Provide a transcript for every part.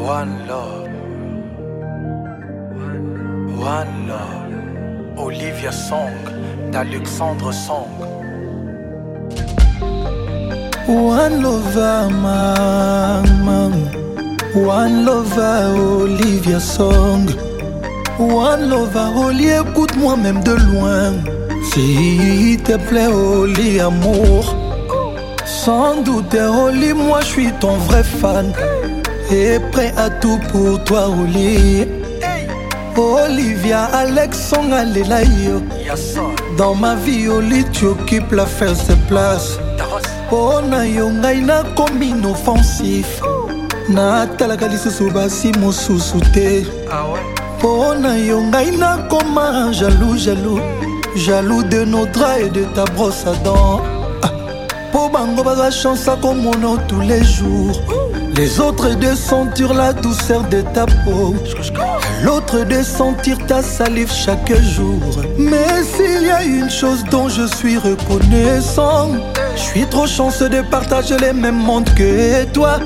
One Love. One Love. Olivia Song, d'Alexandre Song. One Lover, maman. One Lover, Olivia Song. One Lover, Oli, écoute-moi même de loin. S'il te plaît, Oli, amour. Sans doute, Oli, moi je suis ton vrai fan. et prêt à tout pour toi Oli Olivia Alexandre alela yo dans ma vie Oli tu occupes la first place mpo oh, na yo ngai nakomi inoffensif natalaka lisusu basi mosusu te ah mpo oh, na yo ngai nakoma jaloux jaloux jaloux de nodra et de ta brosse à dents mpo ah. bango baza chance akomona tous les jours Les autres de sentir la douceur de ta peau. L'autre de sentir ta salive chaque jour. Mais s'il y a une chose dont je suis reconnaissant, je suis trop chanceux de partager les mêmes mondes que toi.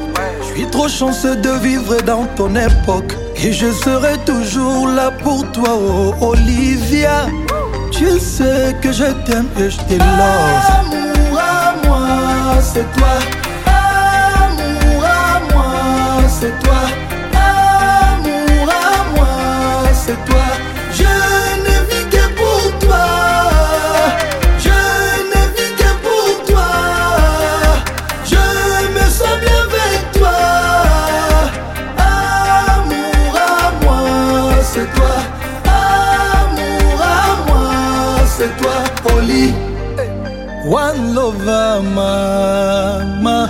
Je suis trop chanceux de vivre dans ton époque. Et je serai toujours là pour toi, oh Olivia. Tu sais que je t'aime et je t'ai Amour à moi, c'est toi. One lover, mama.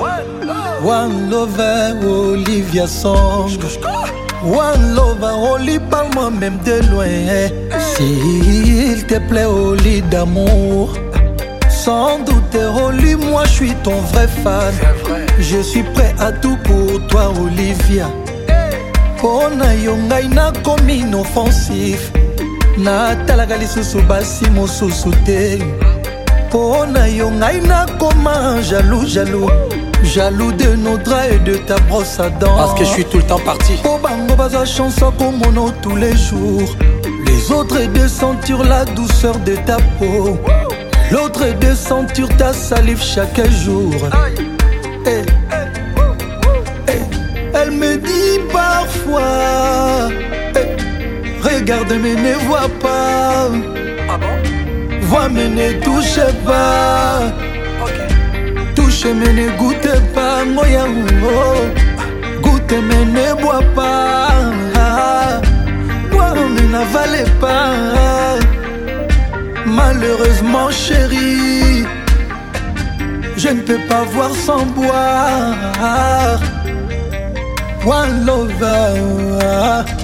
One lover, Olivia Song. One lover, Oli, parle-moi même de loin. S'il te plaît, Oli d'amour. Sans doute, Oli, moi je suis ton vrai fan. Je suis prêt à tout pour toi, Olivia. On a eu yo, inoffensif. natalaka lisusu basi mosusu te mpo na yo ngai nakoma jalou jalou jaloux de nos draps et de ta brosse à dents Parce que je suis tout le temps parti Po bango baza chance comme mono tous les jours Les autres et de sentir la douceur de ta peau L'autre est de sentir ta salive chaque jour hey. Eh, regarde mais ne vois pas. Ah bon Vois mais ne touche pas. touchez Touche mais ne goûte pas. moi. oh. Goûte mais ne bois pas. Bois mais n'avale pas. Malheureusement, chérie, je ne peux pas voir sans boire. One lover.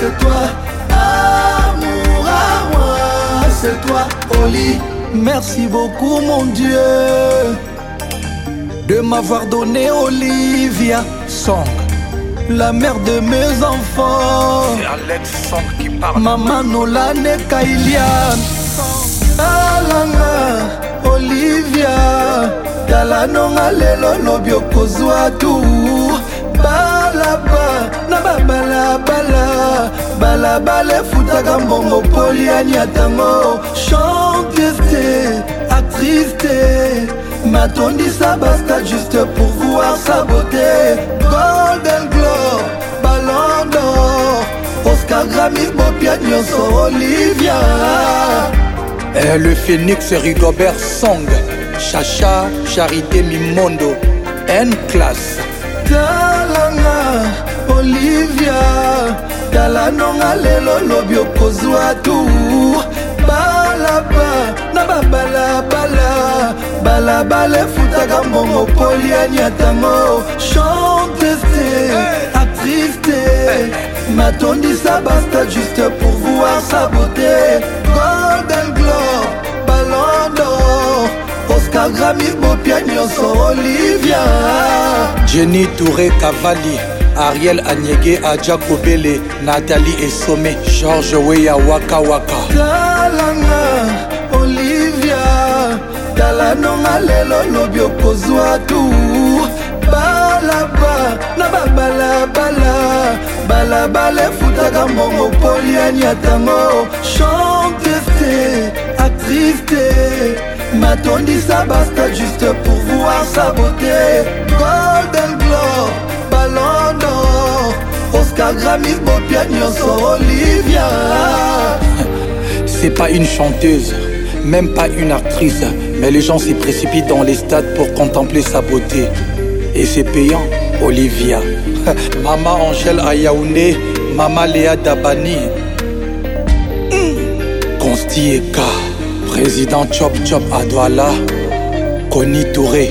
c'est toi Amour à moi, c'est toi Oli Merci beaucoup mon Dieu De m'avoir donné Olivia Song La mère de mes enfants C'est Alex Song qui parle Maman Nolane Kailian Alanga ah Olivia Tala nonga lelo lobi okozwa tu Balaba balabala balabala efutaka mbongo poliani atango chantes te actrice te matondisa basta juste pour voir sa beauté golden glor ballon d'or oscar grami bopia nyonso olivia eh, Et le phénix rigobert song chacha charité mimondo n classe talanga tala nonga lelo lobi okozwa tu balaba na babalabala balabala efutaka mbongo poliani atango chantes te actrice te matondisa basta juste pour voir sa beauté golden globe balondo oscar grami bopia nyonso olivia jenny touré cavalier ariel anyege aja kobele nathalie esome george weya waka waka talanga olivia talanonga lelo lobi okozwa tu balaba na babalabala balabala efutaka mbongo poliani atango chantes te actrice te matondisa basta juste pour voir sa beauté golde Oscar Olivia C'est pas une chanteuse même pas une actrice, mais les gens s'y précipitent dans les stades pour contempler sa beauté. Et c'est payant, Olivia. Mama Angèle Ayaoune, Mama Léa Dabani. Consti hmm. président Chop Chop Adwala, Connie Touré.